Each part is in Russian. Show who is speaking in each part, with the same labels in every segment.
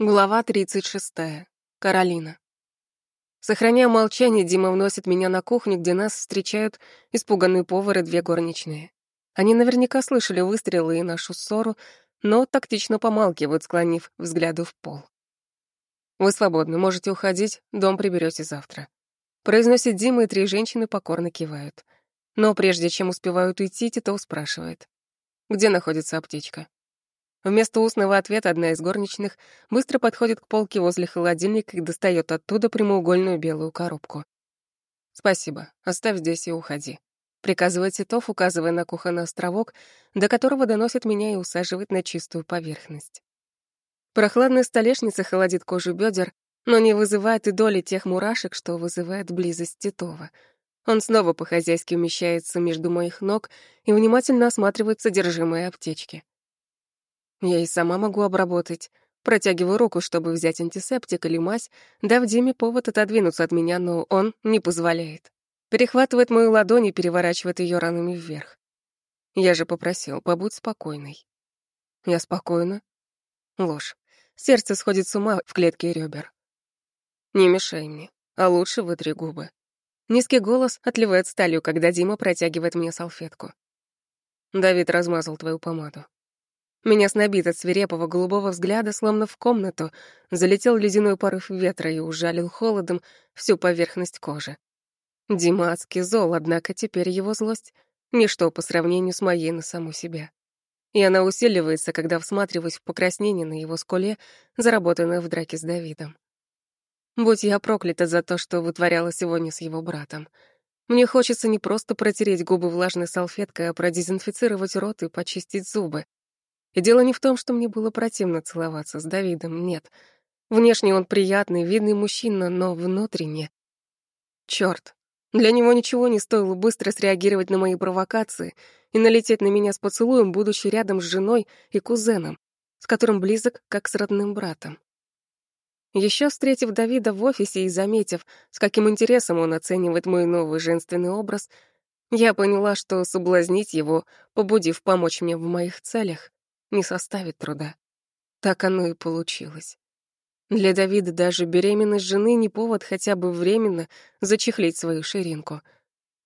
Speaker 1: Глава 36. Каролина. Сохраняя молчание, Дима вносит меня на кухню, где нас встречают испуганные повары две горничные. Они наверняка слышали выстрелы и нашу ссору, но тактично помалкивают, склонив взгляды в пол. «Вы свободны, можете уходить, дом приберете завтра», — произносит Дима, и три женщины покорно кивают. Но прежде чем успевают уйти, Титов спрашивает. «Где находится аптечка?» Вместо устного ответа одна из горничных быстро подходит к полке возле холодильника и достает оттуда прямоугольную белую коробку. «Спасибо. Оставь здесь и уходи», — приказывает Титов, указывая на кухонный островок, до которого доносит меня и усаживает на чистую поверхность. Прохладная столешница холодит кожу бедер, но не вызывает и доли тех мурашек, что вызывает близость Титова. Он снова по-хозяйски умещается между моих ног и внимательно осматривает содержимое аптечки. Я и сама могу обработать. Протягиваю руку, чтобы взять антисептик или мазь, дав Диме повод отодвинуться от меня, но он не позволяет. Перехватывает мою ладонь и переворачивает ее ранами вверх. Я же попросил, побудь спокойной. Я спокойна. Ложь. Сердце сходит с ума в клетке ребер. Не мешай мне, а лучше вытри губы. Низкий голос отливает сталью, когда Дима протягивает мне салфетку. Давид размазал твою помаду. Меня снобит от свирепого голубого взгляда, словно в комнату, залетел ледяной порыв ветра и ужалил холодом всю поверхность кожи. Дима зол, однако теперь его злость — ничто по сравнению с моей на саму себя. И она усиливается, когда всматриваюсь в покраснение на его скуле, заработанное в драке с Давидом. Будь я проклята за то, что вытворяла сегодня с его братом. Мне хочется не просто протереть губы влажной салфеткой, а продезинфицировать рот и почистить зубы. И дело не в том, что мне было противно целоваться с Давидом, нет. Внешне он приятный, видный мужчина, но внутренне... Чёрт, для него ничего не стоило быстро среагировать на мои провокации и налететь на меня с поцелуем, будучи рядом с женой и кузеном, с которым близок, как с родным братом. Еще встретив Давида в офисе и заметив, с каким интересом он оценивает мой новый женственный образ, я поняла, что соблазнить его, побудив помочь мне в моих целях, не составит труда. Так оно и получилось. Для Давида даже беременность жены не повод хотя бы временно зачехлить свою ширинку.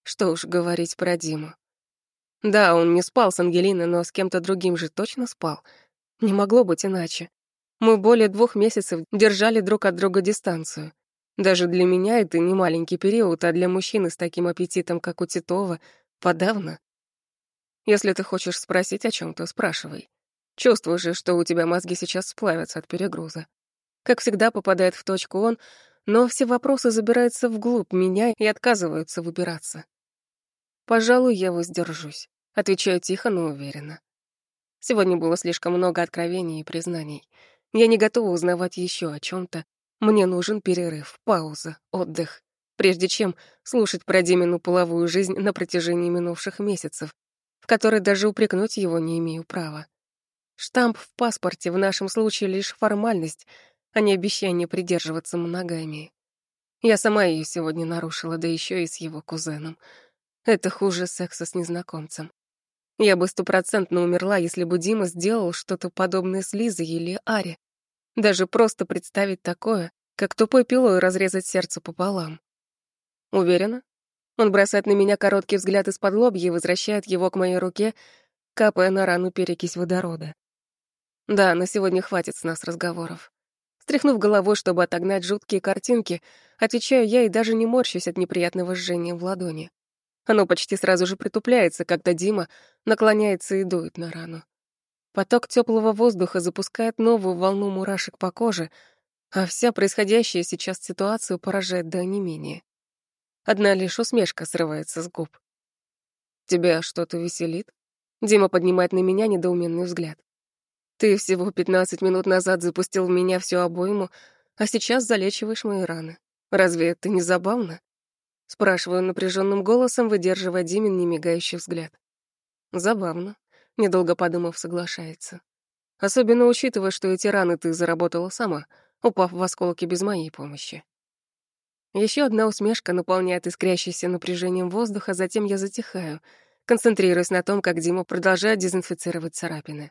Speaker 1: Что уж говорить про Диму. Да, он не спал с Ангелиной, но с кем-то другим же точно спал. Не могло быть иначе. Мы более двух месяцев держали друг от друга дистанцию. Даже для меня это не маленький период, а для мужчины с таким аппетитом, как у Титова, подавно. Если ты хочешь спросить о чем то спрашивай. Чувствую же, что у тебя мозги сейчас сплавятся от перегруза. Как всегда попадает в точку он, но все вопросы забираются вглубь меня и отказываются выбираться. Пожалуй, я воздержусь. Отвечаю тихо, но уверенно. Сегодня было слишком много откровений и признаний. Я не готова узнавать еще о чем то Мне нужен перерыв, пауза, отдых, прежде чем слушать про Димину половую жизнь на протяжении минувших месяцев, в которой даже упрекнуть его не имею права. Штамп в паспорте в нашем случае лишь формальность, а не обещание придерживаться моногамии. Я сама ее сегодня нарушила, да еще и с его кузеном. Это хуже секса с незнакомцем. Я бы стопроцентно умерла, если бы Дима сделал что-то подобное с Лизой или Ари. Даже просто представить такое, как тупой пилой разрезать сердце пополам. Уверена? Он бросает на меня короткий взгляд из-под лобья и возвращает его к моей руке, капая на рану перекись водорода. Да, на сегодня хватит с нас разговоров. Стряхнув головой, чтобы отогнать жуткие картинки, отвечаю я и даже не морщусь от неприятного жжения в ладони. Оно почти сразу же притупляется, когда Дима наклоняется и дует на рану. Поток теплого воздуха запускает новую волну мурашек по коже, а вся происходящая сейчас ситуация поражает до онемения. Одна лишь усмешка срывается с губ. «Тебя что-то веселит?» Дима поднимает на меня недоуменный взгляд. Ты всего 15 минут назад запустил в меня всю обойму, а сейчас залечиваешь мои раны. Разве это не забавно? Спрашиваю напряженным голосом, выдерживая Димин немигающий взгляд. Забавно. Недолго подумав, соглашается. Особенно учитывая, что эти раны ты заработала сама, упав в осколки без моей помощи. Еще одна усмешка наполняет искрящийся напряжением воздуха, затем я затихаю, концентрируясь на том, как Дима продолжает дезинфицировать царапины.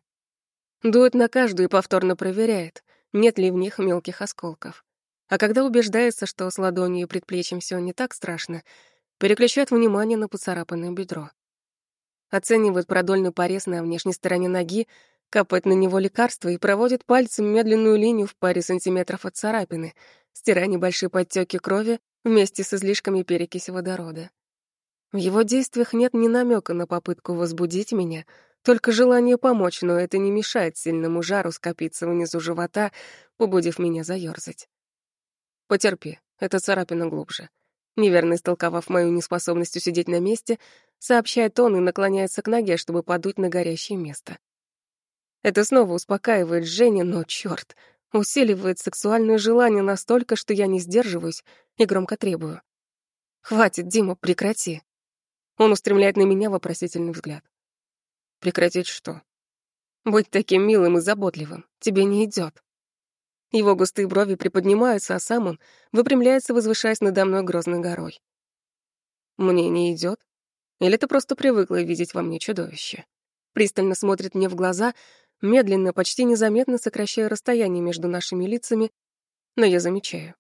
Speaker 1: Дует на каждую и повторно проверяет, нет ли в них мелких осколков. А когда убеждается, что с ладонью и предплечьем все не так страшно, переключает внимание на поцарапанное бедро. Оценивает продольный порез на внешней стороне ноги, капает на него лекарство и проводит пальцем медленную линию в паре сантиметров от царапины, стирая небольшие подтеки крови вместе с излишками перекиси водорода. В его действиях нет ни намека на попытку возбудить меня, только желание помочь, но это не мешает сильному жару скопиться внизу живота, побудив меня заёрзать. Потерпи, это царапина глубже. Неверно истолковав мою неспособность усидеть на месте, сообщает он и наклоняется к ноге, чтобы подуть на горящее место. Это снова успокаивает Женя, но, чёрт, усиливает сексуальное желание настолько, что я не сдерживаюсь и громко требую. «Хватит, Дима, прекрати». Он устремляет на меня вопросительный взгляд. «Прекратить что?» «Быть таким милым и заботливым. Тебе не идет. Его густые брови приподнимаются, а сам он выпрямляется, возвышаясь надо мной грозной горой. «Мне не идет? Или ты просто привыкла видеть во мне чудовище?» Пристально смотрит мне в глаза, медленно, почти незаметно сокращая расстояние между нашими лицами, но я замечаю.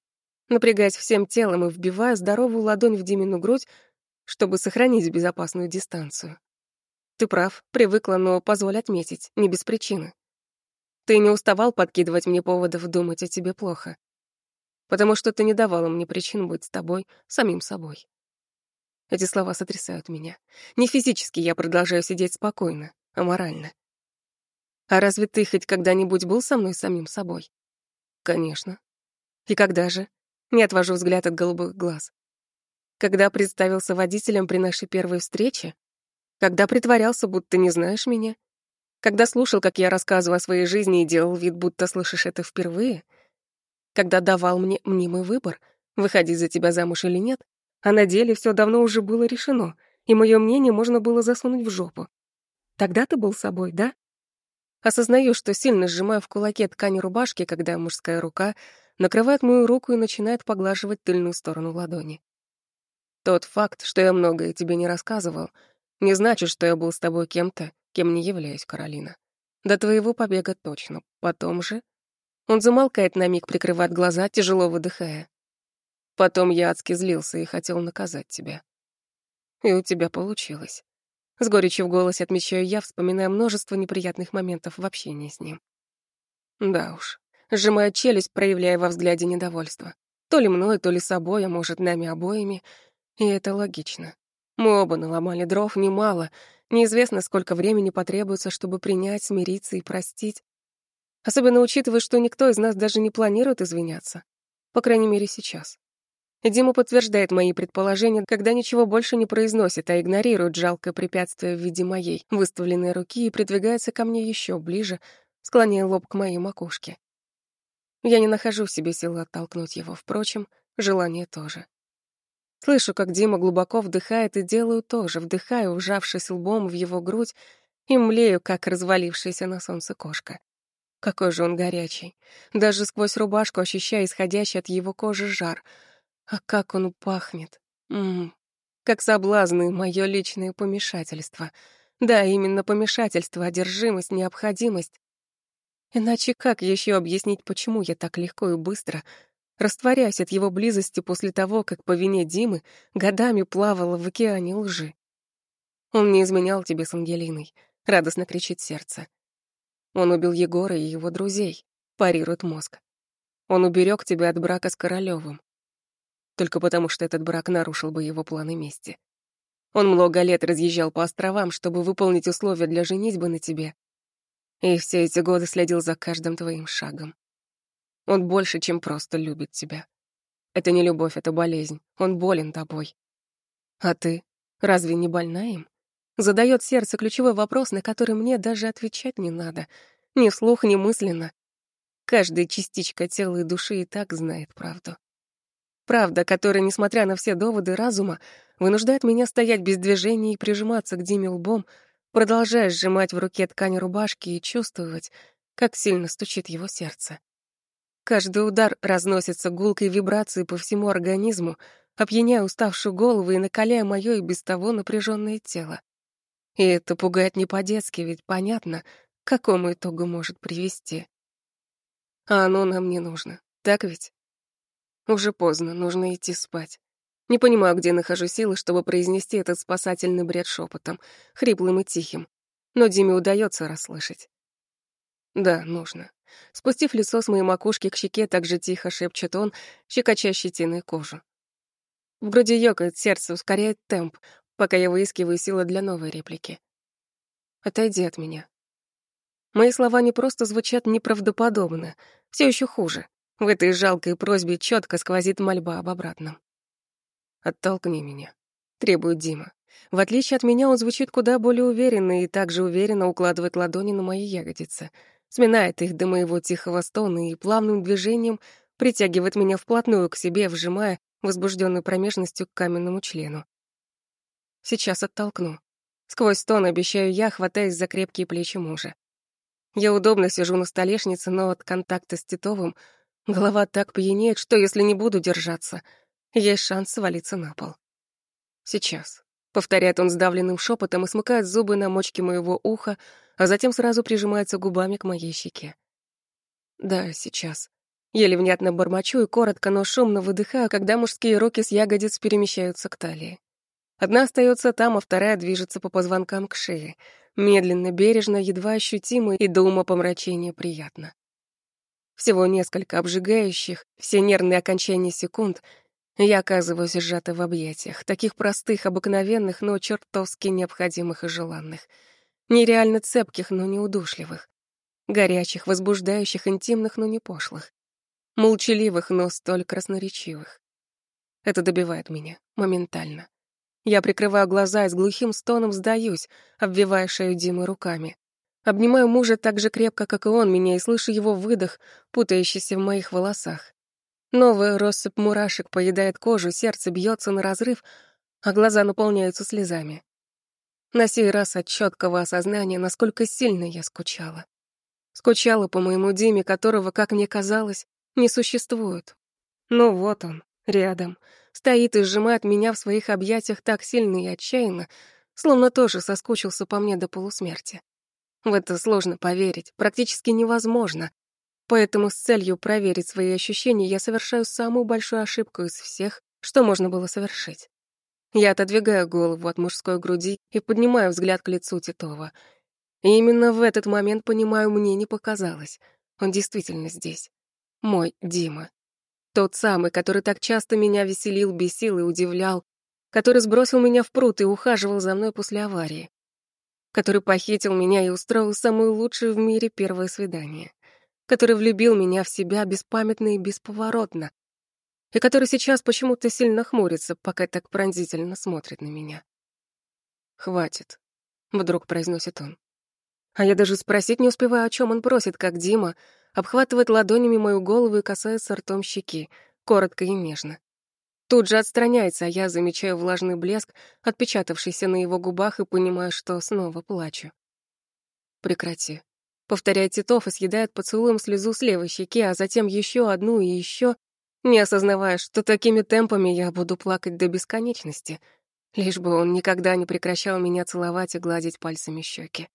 Speaker 1: Напрягаясь всем телом и вбивая здоровую ладонь в Димину грудь, чтобы сохранить безопасную дистанцию. Ты прав, привыкла, но позволь отметить, не без причины. Ты не уставал подкидывать мне поводов думать о тебе плохо. Потому что ты не давала мне причин быть с тобой, самим собой. Эти слова сотрясают меня. Не физически я продолжаю сидеть спокойно, а морально. А разве ты хоть когда-нибудь был со мной самим собой? Конечно. И когда же? Не отвожу взгляд от голубых глаз. Когда представился водителем при нашей первой встрече? Когда притворялся, будто не знаешь меня? Когда слушал, как я рассказываю о своей жизни и делал вид, будто слышишь это впервые? Когда давал мне мнимый выбор, выходить за тебя замуж или нет? А на деле все давно уже было решено, и мое мнение можно было засунуть в жопу. Тогда ты был собой, да? Осознаю, что сильно сжимаю в кулаке ткань рубашки, когда мужская рука накрывает мою руку и начинает поглаживать тыльную сторону ладони. Тот факт, что я многое тебе не рассказывал, не значит, что я был с тобой кем-то, кем не являюсь, Каролина. До твоего побега точно. Потом же... Он замолкает на миг, прикрывает глаза, тяжело выдыхая. Потом я адски злился и хотел наказать тебя. И у тебя получилось. С горечью в голосе отмечаю я, вспоминая множество неприятных моментов в общении с ним. Да уж, сжимая челюсть, проявляя во взгляде недовольство. То ли мной, то ли собой, а может, нами обоими. И это логично. Мы оба наломали дров немало. Неизвестно, сколько времени потребуется, чтобы принять, смириться и простить. Особенно учитывая, что никто из нас даже не планирует извиняться. По крайней мере, сейчас. Дима подтверждает мои предположения, когда ничего больше не произносит, а игнорирует жалкое препятствие в виде моей выставленной руки и придвигается ко мне еще ближе, склоняя лоб к моей макушке. Я не нахожу в себе силы оттолкнуть его, впрочем, желание тоже. Слышу, как Дима глубоко вдыхает, и делаю тоже, вдыхаю, вжавшись лбом в его грудь, и млею, как развалившаяся на солнце кошка. Какой же он горячий. Даже сквозь рубашку ощущаю исходящий от его кожи жар — а как он пахнет. Ммм, как соблазны, мое личное помешательство. Да, именно помешательство, одержимость, необходимость. Иначе как еще объяснить, почему я так легко и быстро растворяюсь от его близости после того, как по вине Димы годами плавала в океане лжи? Он не изменял тебе с Ангелиной, радостно кричит сердце. Он убил Егора и его друзей, парирует мозг. Он уберег тебя от брака с Королёвым только потому, что этот брак нарушил бы его планы мести. Он много лет разъезжал по островам, чтобы выполнить условия для женитьбы на тебе. И все эти годы следил за каждым твоим шагом. Он больше, чем просто любит тебя. Это не любовь, это болезнь. Он болен тобой. А ты разве не больна им? Задает сердце ключевой вопрос, на который мне даже отвечать не надо. Ни вслух, ни мысленно. Каждая частичка тела и души и так знает правду. Правда, которая, несмотря на все доводы разума, вынуждает меня стоять без движения и прижиматься к Диме лбом, продолжая сжимать в руке ткань рубашки и чувствовать, как сильно стучит его сердце. Каждый удар разносится гулкой вибрацией по всему организму, опьяняя уставшую голову и накаляя моё и без того напряженное тело. И это пугает не по-детски, ведь понятно, к какому итогу может привести. А оно нам не нужно. Так ведь? Уже поздно, нужно идти спать. Не понимаю, где нахожу силы, чтобы произнести этот спасательный бред шепотом, хриплым и тихим. Но Диме удается расслышать. Да, нужно. Спустив лицо с моей макушки к щеке, так же тихо шепчет он, щекоча щетиной кожу. В груди ёкает, сердце ускоряет темп, пока я выискиваю силы для новой реплики. «Отойди от меня». Мои слова не просто звучат неправдоподобно, все еще хуже. В этой жалкой просьбе четко сквозит мольба об обратном. «Оттолкни меня», — требует Дима. В отличие от меня, он звучит куда более уверенно и также уверенно укладывает ладони на мои ягодицы, сминает их до моего тихого стона и плавным движением притягивает меня вплотную к себе, вжимая возбужденной промежностью к каменному члену. Сейчас оттолкну. Сквозь стон обещаю я, хватаясь за крепкие плечи мужа. Я удобно сижу на столешнице, но от контакта с Титовым голова так пьянеет, что если не буду держаться, есть шанс свалиться на пол. Сейчас. Повторяет он сдавленным шепотом и смыкает зубы на мочке моего уха, а затем сразу прижимается губами к моей щеке. Да, сейчас. Еле внятно бормочу и коротко, но шумно выдыхаю, когда мужские руки с ягодиц перемещаются к талии. Одна остается там, а вторая движется по позвонкам к шее. Медленно, бережно, едва ощутимо и до ума помрачения приятно. Всего несколько обжигающих, все нервные окончания секунд — я оказываюсь сжата в объятиях, таких простых, обыкновенных, но чертовски необходимых и желанных. Нереально цепких, но не удушливых. Горячих, возбуждающих, интимных, но не пошлых. Молчаливых, но столь красноречивых. Это добивает меня моментально. Я прикрываю глаза и с глухим стоном сдаюсь, обвивая шею Димы руками. Обнимаю мужа так же крепко, как и он меня, и слышу его выдох, путающийся в моих волосах. Новая россыпь мурашек поедает кожу, сердце бьется на разрыв, а глаза наполняются слезами. На сей раз от четкого осознания, насколько сильно я скучала. Скучала по моему Диме, которого, как мне казалось, не существует. Но вот он, рядом, стоит и сжимает меня в своих объятиях так сильно и отчаянно, словно тоже соскучился по мне до полусмерти. В это сложно поверить, практически невозможно, Поэтому с целью проверить свои ощущения я совершаю самую большую ошибку из всех, что можно было совершить. Я отодвигаю голову от мужской груди и поднимаю взгляд к лицу Титова. И именно в этот момент, понимаю, мне не показалось. Он действительно здесь. Мой Дима. Тот самый, который так часто меня веселил, бесил и удивлял, который сбросил меня в пруд и ухаживал за мной после аварии, который похитил меня и устроил самое лучшее в мире первое свидание который влюбил меня в себя беспамятно и бесповоротно, и который сейчас почему-то сильно хмурится, пока так пронзительно смотрит на меня. «Хватит», — вдруг произносит он. А я даже спросить не успеваю, о чем он просит, как Дима обхватывает ладонями мою голову и касается ртом щеки, коротко и нежно. Тут же отстраняется, а я замечаю влажный блеск, отпечатавшийся на его губах, и понимаю, что снова плачу. «Прекрати», повторяет Титов и съедает поцелуем слезу с левой щеки, а затем еще одну и еще, не осознавая, что такими темпами я буду плакать до бесконечности, лишь бы он никогда не прекращал меня целовать и гладить пальцами щеки.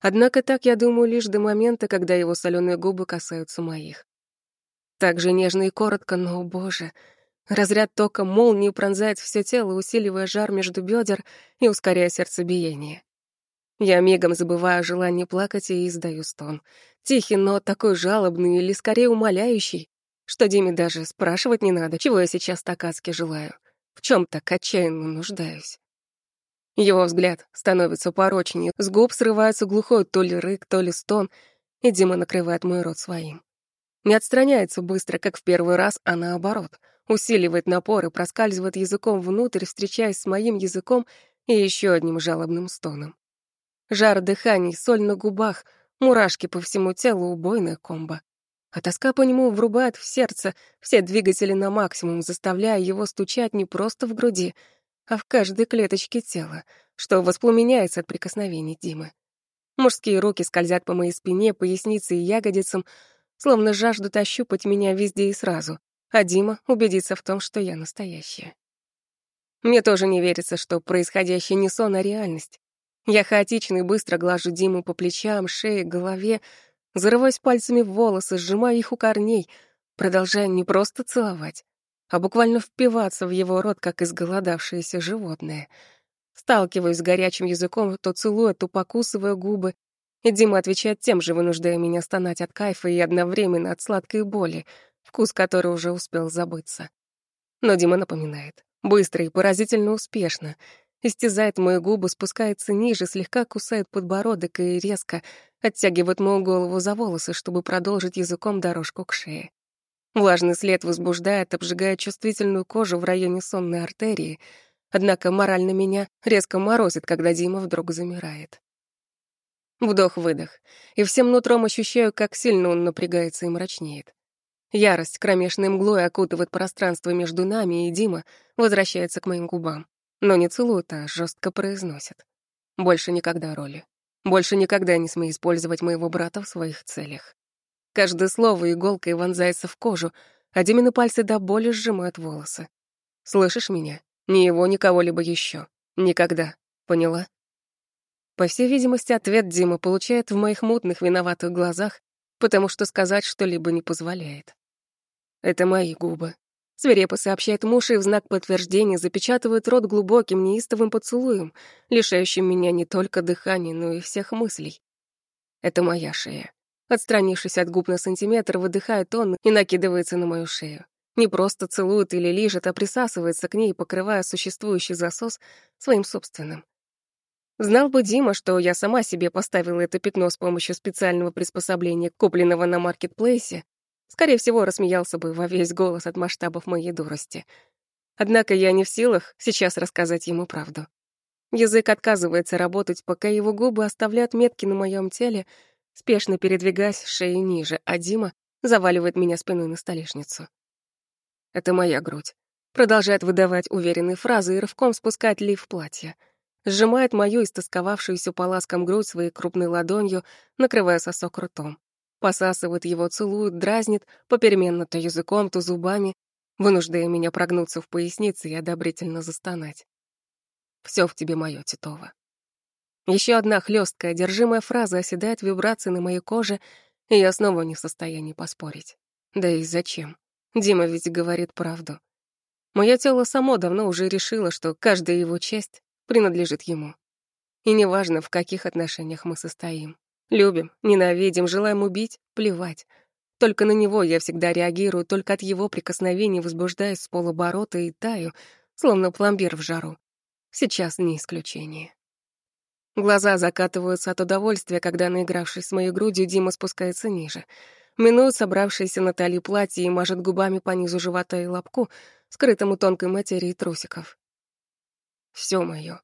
Speaker 1: Однако так я думаю лишь до момента, когда его соленые губы касаются моих. Так же нежно и коротко, но, боже, разряд тока молнии пронзает все тело, усиливая жар между бедер и ускоряя сердцебиение. Я мигом забываю желание плакать и издаю стон. Тихий, но такой жалобный или скорее умоляющий, что Диме даже спрашивать не надо, чего я сейчас так адски желаю, в чем так отчаянно нуждаюсь. Его взгляд становится порочнее, с губ срывается глухой то ли рык, то ли стон, и Дима накрывает мой рот своим. Не отстраняется быстро, как в первый раз, а наоборот, усиливает напор и проскальзывает языком внутрь, встречаясь с моим языком и еще одним жалобным стоном. Жар дыханий, соль на губах, мурашки по всему телу, убойная комбо. А тоска по нему врубает в сердце все двигатели на максимум, заставляя его стучать не просто в груди, а в каждой клеточке тела, что воспламеняется от прикосновений Димы. Мужские руки скользят по моей спине, пояснице и ягодицам, словно жаждут ощупать меня везде и сразу, а Дима убедится в том, что я настоящая. Мне тоже не верится, что происходящее не сон, а реальность. Я хаотично и быстро глажу Диму по плечам, шее, голове, Зарываюсь пальцами в волосы, сжимаю их у корней, продолжая не просто целовать, а буквально впиваться в его рот, как изголодавшееся животное. Сталкиваюсь с горячим языком, то целуя, то покусывая губы, и Дима отвечает тем же, вынуждая меня стонать от кайфа и одновременно от сладкой боли, вкус которой уже успел забыться. Но Дима напоминает. Быстро и поразительно успешно. Истязает мои губы, спускается ниже, слегка кусает подбородок и резко оттягивает мою голову за волосы, чтобы продолжить языком дорожку к шее. Влажный след возбуждает, обжигая чувствительную кожу в районе сонной артерии, однако морально меня резко морозит, когда Дима вдруг замирает. Вдох-выдох, и всем нутром ощущаю, как сильно он напрягается и мрачнеет. Ярость кромешной мглой окутывает пространство между нами, и Дима возвращается к моим губам. Но не целует, а жестко произносит. Больше никогда роли. Больше никогда не смей использовать моего брата в своих целях. Каждое слово иголкой вонзается в кожу, а Димины пальцы до боли сжимают волосы. Слышишь меня? Ни его, ни кого-либо еще. Никогда. Поняла? По всей видимости, ответ Дима получает в моих мутных виноватых глазах, потому что сказать что-либо не позволяет. Это мои губы. Свирепо сообщает муж и в знак подтверждения запечатывает рот глубоким неистовым поцелуем, лишающим меня не только дыхания, но и всех мыслей. Это моя шея. Отстранившись от губ на сантиметр, выдыхает он и накидывается на мою шею. Не просто целует или лижет, а присасывается к ней, покрывая существующий засос своим собственным. Знал бы Дима, что я сама себе поставила это пятно с помощью специального приспособления, купленного на маркетплейсе, скорее всего, рассмеялся бы во весь голос от масштабов моей дурости. Однако я не в силах сейчас рассказать ему правду. Язык отказывается работать, пока его губы оставляют метки на моем теле, спешно передвигаясь шеей ниже, а Дима заваливает меня спиной на столешницу. Это моя грудь. Продолжает выдавать уверенные фразы и рывком спускать лиф платья — сжимает мою истосковавшуюся по ласкам грудь своей крупной ладонью, накрывая сосок ртом. Посасывает его, целует, дразнит, попеременно то языком, то зубами, вынуждая меня прогнуться в пояснице и одобрительно застонать. Все в тебе мое, Титова. Еще одна хлесткая, одержимая фраза оседает вибрации на моей коже, и я снова не в состоянии поспорить. Да и зачем? Дима ведь говорит правду. Мое тело само давно уже решило, что каждая его часть принадлежит ему. И неважно, в каких отношениях мы состоим. Любим, ненавидим, желаем убить — плевать. Только на него я всегда реагирую, только от его прикосновений возбуждаюсь с полоборота и таю, словно пломбир в жару. Сейчас не исключение. Глаза закатываются от удовольствия, когда, наигравшись с моей грудью, Дима спускается ниже. Минует собравшееся на платье и мажет губами по низу живота и лобку, скрытому тонкой материей трусиков все мое.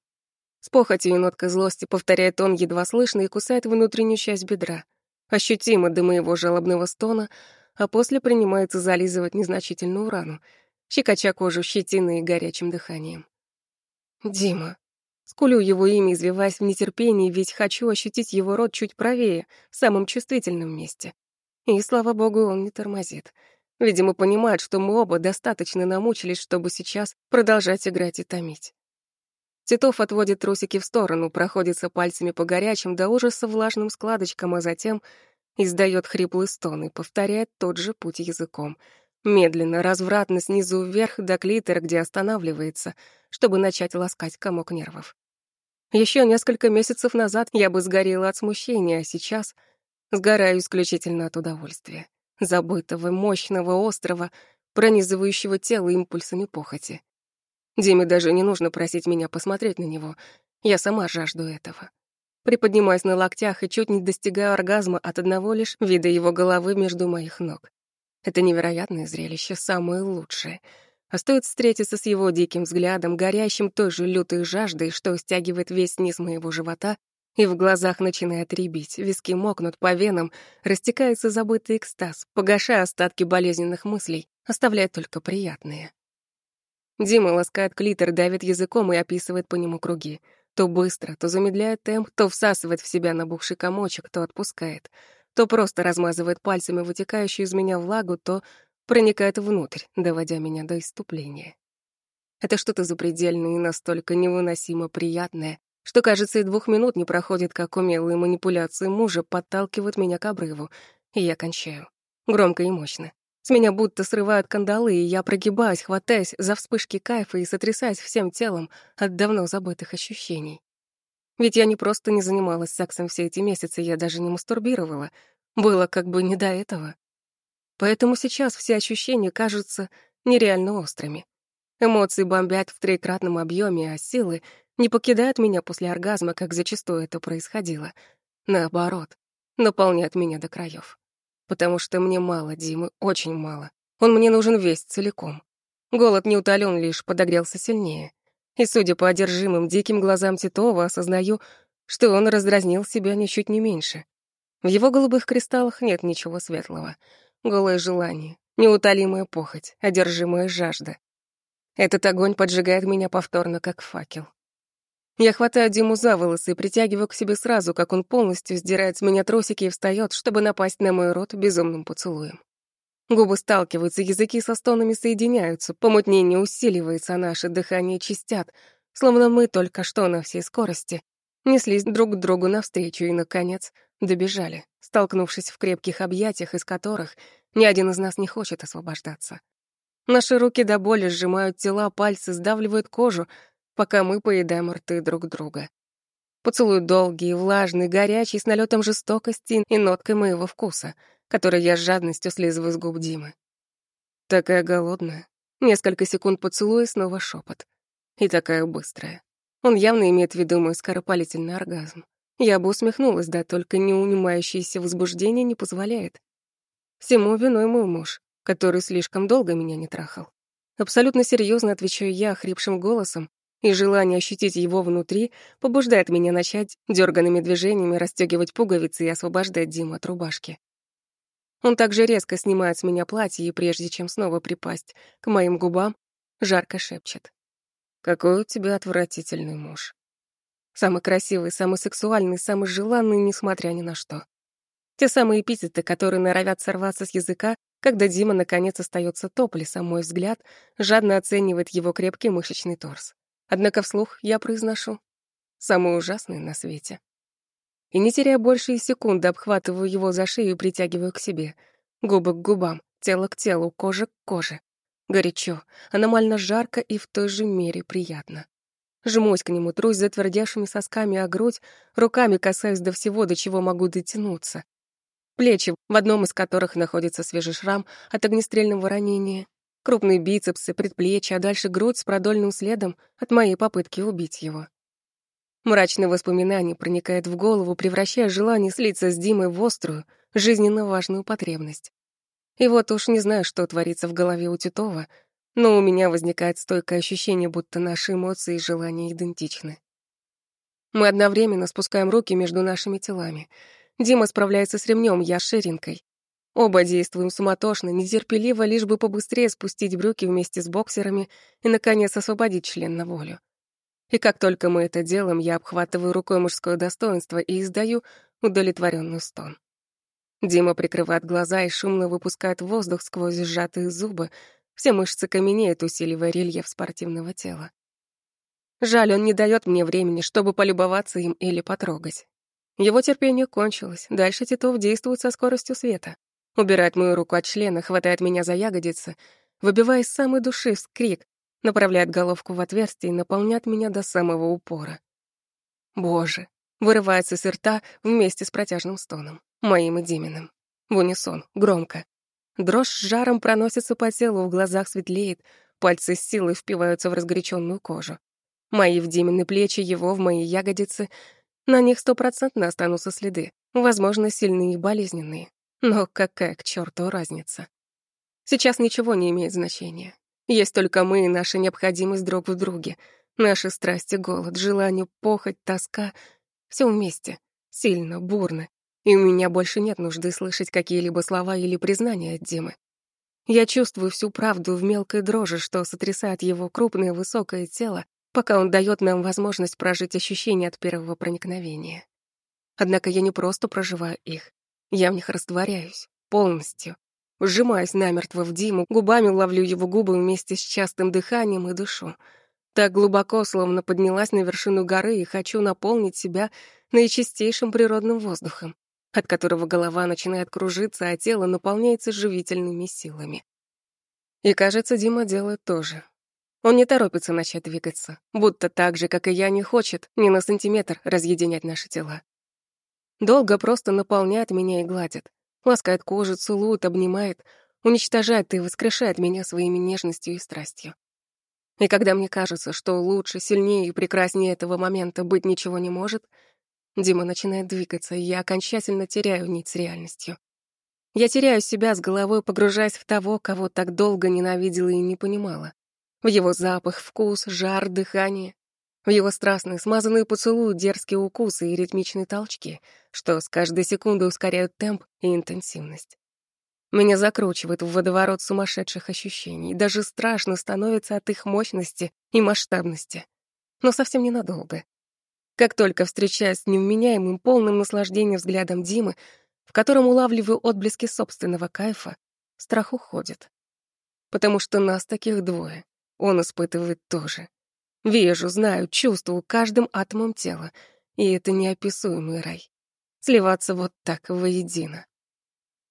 Speaker 1: С похотью и ноткой злости повторяет он едва слышно и кусает внутреннюю часть бедра. Ощутимо до моего жалобного стона, а после принимается зализывать незначительную рану, щекоча кожу щетиной и горячим дыханием. Дима. Скулю его имя, извиваясь в нетерпении, ведь хочу ощутить его рот чуть правее, в самом чувствительном месте. И, слава богу, он не тормозит. Видимо, понимает, что мы оба достаточно намучились, чтобы сейчас продолжать играть и томить. Титов отводит трусики в сторону, проходится пальцами по горячим до ужаса влажным складочкам, а затем издает хриплый стон и повторяет тот же путь языком. Медленно, развратно, снизу вверх до клитора, где останавливается, чтобы начать ласкать комок нервов. Еще несколько месяцев назад я бы сгорела от смущения, а сейчас сгораю исключительно от удовольствия. Забытого, мощного, острого, пронизывающего тело импульсами похоти. Диме даже не нужно просить меня посмотреть на него. Я сама жажду этого. Приподнимаюсь на локтях и чуть не достигаю оргазма от одного лишь вида его головы между моих ног. Это невероятное зрелище, самое лучшее. А стоит встретиться с его диким взглядом, горящим той же лютой жаждой, что стягивает весь низ моего живота, и в глазах начинает рябить, виски мокнут по венам, растекается забытый экстаз, погашая остатки болезненных мыслей, оставляя только приятные. Дима ласкает клитор, давит языком и описывает по нему круги. То быстро, то замедляет темп, то всасывает в себя набухший комочек, то отпускает, то просто размазывает пальцами вытекающую из меня влагу, то проникает внутрь, доводя меня до иступления. Это что-то запредельное и настолько невыносимо приятное, что, кажется, и двух минут не проходит, как умелые манипуляции мужа подталкивают меня к обрыву, и я кончаю. Громко и мощно. С меня будто срывают кандалы, и я прогибаюсь, хватаясь за вспышки кайфа и сотрясаясь всем телом от давно забытых ощущений. Ведь я не просто не занималась сексом все эти месяцы, я даже не мастурбировала. Было как бы не до этого. Поэтому сейчас все ощущения кажутся нереально острыми. Эмоции бомбят в трикратном объеме, а силы не покидают меня после оргазма, как зачастую это происходило. Наоборот, наполняют меня до краев. Потому что мне мало Димы, очень мало. Он мне нужен весь, целиком. Голод не утолен, лишь подогрелся сильнее. И, судя по одержимым диким глазам Титова, осознаю, что он раздразнил себя ничуть не меньше. В его голубых кристаллах нет ничего светлого. Голое желание, неутолимая похоть, одержимая жажда. Этот огонь поджигает меня повторно, как факел. Я хватаю Диму за волосы и притягиваю к себе сразу, как он полностью сдирает с меня тросики и встает, чтобы напасть на мой рот безумным поцелуем. Губы сталкиваются, языки со стонами соединяются, помутнение усиливается, а наши дыхания чистят, словно мы только что на всей скорости неслись друг к другу навстречу и, наконец, добежали, столкнувшись в крепких объятиях, из которых ни один из нас не хочет освобождаться. Наши руки до боли сжимают тела, пальцы сдавливают кожу, пока мы поедаем рты друг друга. Поцелуй долгий, влажный, горячий, с налетом жестокости и ноткой моего вкуса, который я с жадностью слизываю с губ Димы. Такая голодная. Несколько секунд поцелуя, снова шепот. И такая быстрая. Он явно имеет в виду мой скоропалительный оргазм. Я бы усмехнулась, да только неунимающееся возбуждение не позволяет. Всему виной мой муж, который слишком долго меня не трахал. Абсолютно серьезно отвечаю я хрипшим голосом, и желание ощутить его внутри побуждает меня начать дерганными движениями расстегивать пуговицы и освобождать Диму от рубашки. Он также резко снимает с меня платье, и прежде чем снова припасть к моим губам, жарко шепчет. «Какой у тебя отвратительный муж». Самый красивый, самый сексуальный, самый желанный, несмотря ни на что. Те самые эпитеты, которые норовят сорваться с языка, когда Дима наконец остается топлес, а мой взгляд жадно оценивает его крепкий мышечный торс. Однако вслух я произношу «самый ужасный на свете». И не теряя больше и секунды, обхватываю его за шею и притягиваю к себе. Губы к губам, тело к телу, кожа к коже. Горячо, аномально жарко и в той же мере приятно. Жмусь к нему, трусь затвердевшими сосками о грудь, руками касаюсь до всего, до чего могу дотянуться. Плечи, в одном из которых находится свежий шрам от огнестрельного ранения, крупные бицепсы, предплечья, а дальше грудь с продольным следом от моей попытки убить его. Мрачное воспоминание проникает в голову, превращая желание слиться с Димой в острую, жизненно важную потребность. И вот уж не знаю, что творится в голове у Титова, но у меня возникает стойкое ощущение, будто наши эмоции и желания идентичны. Мы одновременно спускаем руки между нашими телами. Дима справляется с ремнем, я с ширинкой. Оба действуем суматошно, нетерпеливо, лишь бы побыстрее спустить брюки вместе с боксерами и, наконец, освободить член на волю. И как только мы это делаем, я обхватываю рукой мужское достоинство и издаю удовлетворенный стон. Дима прикрывает глаза и шумно выпускает воздух сквозь сжатые зубы, все мышцы каменеют, усиливая рельеф спортивного тела. Жаль, он не дает мне времени, чтобы полюбоваться им или потрогать. Его терпение кончилось, дальше Титов действует со скоростью света. Убирает мою руку от члена, хватает меня за ягодицы, выбивая из самой души вскрик, направляет головку в отверстие и наполняет меня до самого упора. Боже, вырывается с рта вместе с протяжным стоном, моим и Диминым. В унисон, громко. Дрожь с жаром проносится по телу, в глазах светлеет, пальцы с силой впиваются в разгоряченную кожу. Мои в Димины плечи, его в мои ягодицы. На них стопроцентно останутся следы, возможно, сильные и болезненные. Но какая к черту разница? Сейчас ничего не имеет значения. Есть только мы и наша необходимость друг в друге. Наши страсти, голод, желание, похоть, тоска. Все вместе. Сильно, бурно. И у меня больше нет нужды слышать какие-либо слова или признания от Димы. Я чувствую всю правду в мелкой дрожи, что сотрясает его крупное высокое тело, пока он дает нам возможность прожить ощущения от первого проникновения. Однако я не просто проживаю их. Я в них растворяюсь. Полностью. Сжимаюсь намертво в Диму, губами ловлю его губы вместе с частым дыханием и душу. Так глубоко, словно поднялась на вершину горы и хочу наполнить себя наичистейшим природным воздухом, от которого голова начинает кружиться, а тело наполняется живительными силами. И, кажется, Дима делает то же. Он не торопится начать двигаться, будто так же, как и я, не хочет ни на сантиметр разъединять наши тела. Долго просто наполняет меня и гладит, ласкает кожу, целует, обнимает, уничтожает и воскрешает меня своими нежностью и страстью. И когда мне кажется, что лучше, сильнее и прекраснее этого момента быть ничего не может, Дима начинает двигаться, и я окончательно теряю нить с реальностью. Я теряю себя с головой, погружаясь в того, кого так долго ненавидела и не понимала. В его запах, вкус, жар, дыхание. В его страстные, смазанные поцелуи, дерзкие укусы и ритмичные толчки, что с каждой секундой ускоряют темп и интенсивность. Меня закручивает в водоворот сумасшедших ощущений. Даже страшно становится от их мощности и масштабности. Но совсем ненадолго. Как только встречаюсь с невменяемым, полным наслаждением взглядом Димы, в котором улавливаю отблески собственного кайфа, страх уходит. Потому что нас таких двое. Он испытывает тоже. Вижу, знаю, чувствую каждым атомом тела. И это неописуемый рай. Сливаться вот так воедино.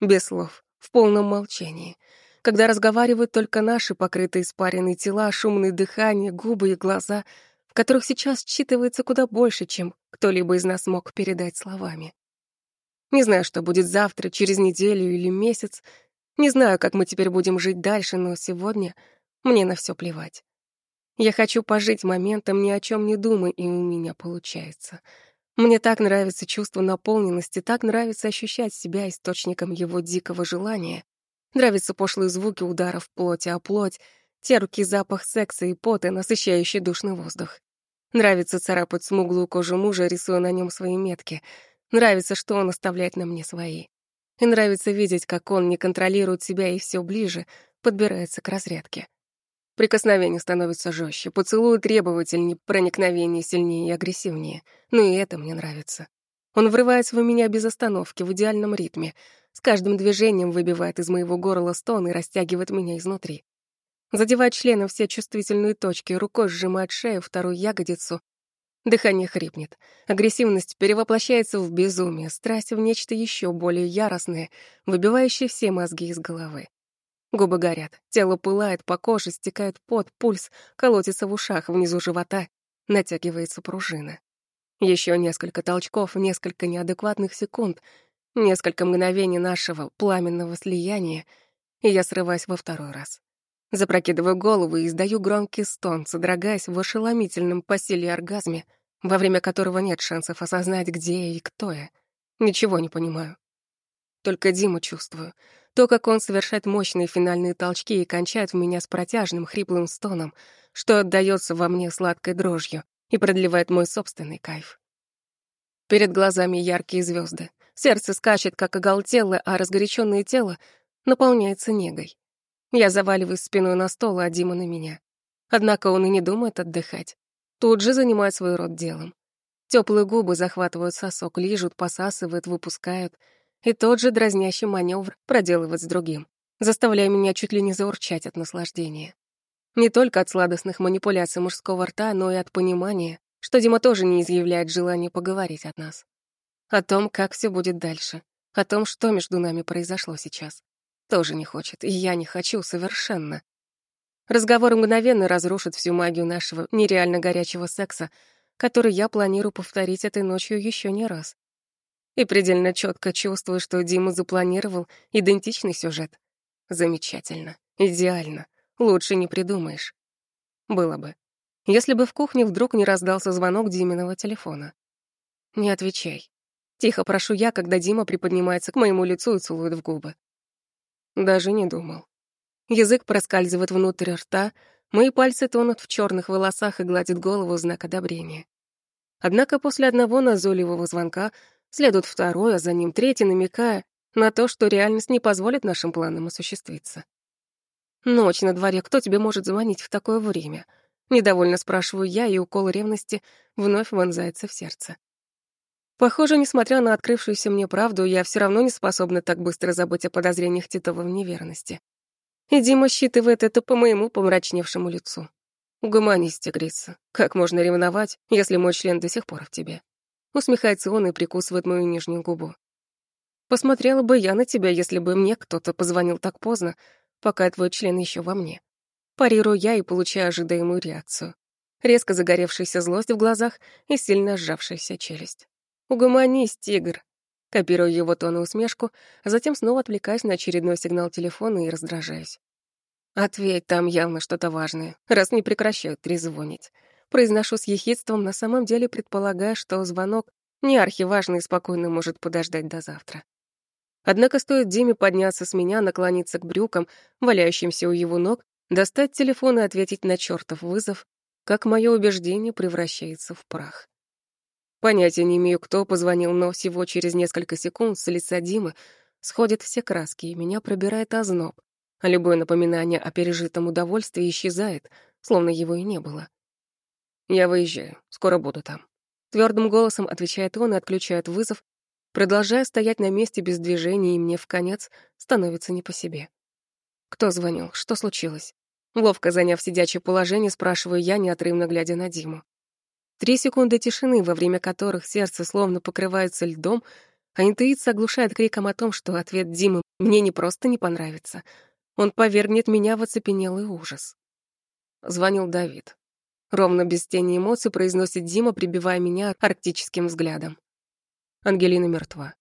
Speaker 1: Без слов, в полном молчании, когда разговаривают только наши покрытые испаренные тела, шумные дыхания, губы и глаза, в которых сейчас считывается куда больше, чем кто-либо из нас мог передать словами. Не знаю, что будет завтра, через неделю или месяц, не знаю, как мы теперь будем жить дальше, но сегодня мне на все плевать. Я хочу пожить моментом, ни о чем не думая, и у меня получается — мне так нравится чувство наполненности, так нравится ощущать себя источником его дикого желания. Нравятся пошлые звуки ударов плоти о плоть, терпкий запах секса и пота, насыщающий душный воздух. Нравится царапать смуглую кожу мужа, рисуя на нем свои метки. Нравится, что он оставляет на мне свои. И нравится видеть, как он не контролирует себя и все ближе подбирается к разрядке. Прикосновение становится жестче, поцелуй требовательнее, проникновение сильнее и агрессивнее. Ну и это мне нравится. Он врывается в меня без остановки, в идеальном ритме. С каждым движением выбивает из моего горла стон и растягивает меня изнутри. Задевает членом все чувствительные точки, рукой сжимает шею, вторую ягодицу. Дыхание хрипнет. Агрессивность перевоплощается в безумие, страсть в нечто еще более яростное, выбивающее все мозги из головы. Губы горят, тело пылает, по коже стекает пот, пульс колотится в ушах, внизу живота натягивается пружина. Еще несколько толчков, несколько неадекватных секунд, несколько мгновений нашего пламенного слияния, и я срываюсь во второй раз. Запрокидываю голову и издаю громкий стон, содрогаясь в ошеломительном по силе оргазме, во время которого нет шансов осознать, где я и кто я. Ничего не понимаю. Только Диму чувствую — то, как он совершает мощные финальные толчки и кончает в меня с протяжным хриплым стоном, что отдаётся во мне сладкой дрожью и продлевает мой собственный кайф. Перед глазами яркие звезды. Сердце скачет, как оголтелое, а разгоряченное тело наполняется негой. Я заваливаюсь спиной на стол, а Дима на меня. Однако он и не думает отдыхать. Тут же занимает свой рот делом. Теплые губы захватывают сосок, лижут, посасывают, выпускают — и тот же дразнящий маневр проделывать с другим, заставляя меня чуть ли не заурчать от наслаждения. Не только от сладостных манипуляций мужского рта, но и от понимания, что Дима тоже не изъявляет желания поговорить от нас. О том, как все будет дальше, о том, что между нами произошло сейчас. Тоже не хочет, и я не хочу совершенно. Разговор мгновенно разрушит всю магию нашего нереально горячего секса, который я планирую повторить этой ночью еще не раз и предельно четко чувствую, что Дима запланировал идентичный сюжет. Замечательно, идеально, лучше не придумаешь. Было бы. Если бы в кухне вдруг не раздался звонок Диминого телефона. Не отвечай. Тихо прошу я, когда Дима приподнимается к моему лицу и целует в губы. Даже не думал. Язык проскальзывает внутрь рта, мои пальцы тонут в черных волосах и гладят голову знак одобрения. Однако после одного назойливого звонка Следует второй, а за ним третий, намекая на то, что реальность не позволит нашим планам осуществиться. «Ночь на дворе, кто тебе может звонить в такое время?» Недовольно спрашиваю я, и укол ревности вновь вонзается в сердце. Похоже, несмотря на открывшуюся мне правду, я все равно не способна так быстро забыть о подозрениях Титова в неверности. И Дима считывает это по моему помрачневшему лицу. Угомонись, тигрица. Как можно ревновать, если мой член до сих пор в тебе? Усмехается он и прикусывает мою нижнюю губу. Посмотрела бы я на тебя, если бы мне кто-то позвонил так поздно, пока твой член еще во мне. Парирую я и получаю ожидаемую реакцию. Резко загоревшаяся злость в глазах и сильно сжавшаяся челюсть. «Угомонись, тигр!» Копирую его тон и усмешку, а затем снова отвлекаюсь на очередной сигнал телефона и раздражаюсь. «Ответь, там явно что-то важное, раз не прекращают трезвонить». Произношу с ехидством, на самом деле предполагая, что звонок не архиважный и спокойно может подождать до завтра. Однако стоит Диме подняться с меня, наклониться к брюкам, валяющимся у его ног, достать телефон и ответить на чертов вызов, как мое убеждение превращается в прах. Понятия не имею, кто позвонил, но всего через несколько секунд с лица Димы сходят все краски, и меня пробирает озноб, а любое напоминание о пережитом удовольствии исчезает, словно его и не было. «Я выезжаю, скоро буду там». Твердым голосом отвечает он и отключает вызов, продолжая стоять на месте без движения, и мне в конец становится не по себе. Кто звонил? Что случилось? Ловко заняв сидячее положение, спрашиваю я, неотрывно глядя на Диму. Три секунды тишины, во время которых сердце словно покрывается льдом, а интуиция оглушает криком о том, что ответ Димы мне не просто не понравится, он повергнет меня в оцепенелый ужас. Звонил Давид. Ровно без тени эмоций произносит Дима, прибивая меня арктическим взглядом. Ангелина мертва.